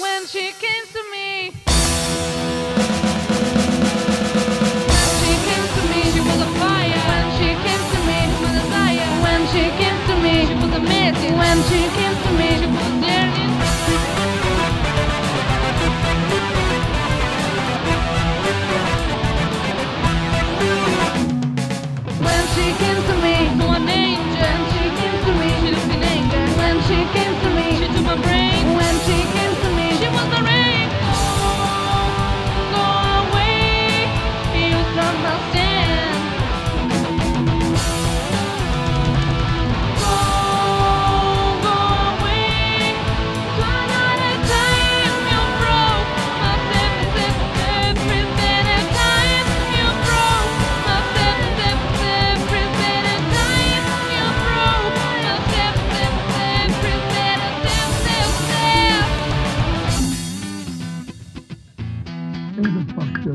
when she came to me. When she came to me, she was a fire. When she came to me, she was a desire. When she came to me, she was amazing. When she came to me, she was daring. When she came to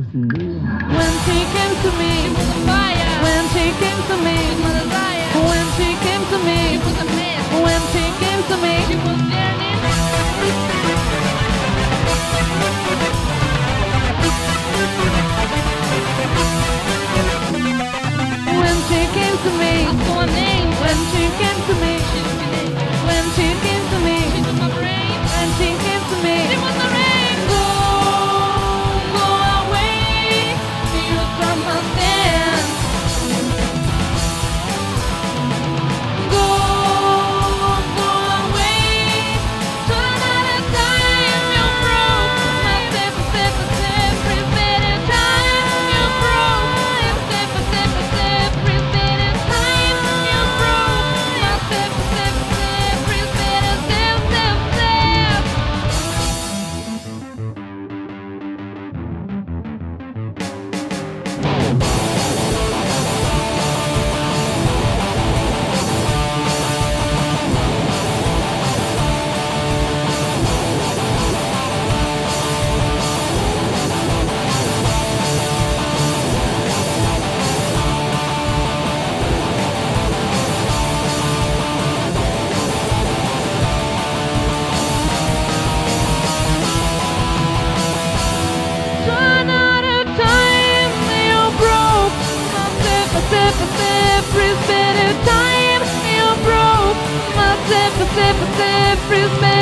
When she came to me, she was a fire. When she came to me, she was a desire. When she came to me, she was a mess. When she came to me, she was yearning. When she came to me, I saw a. When she came to me, better time you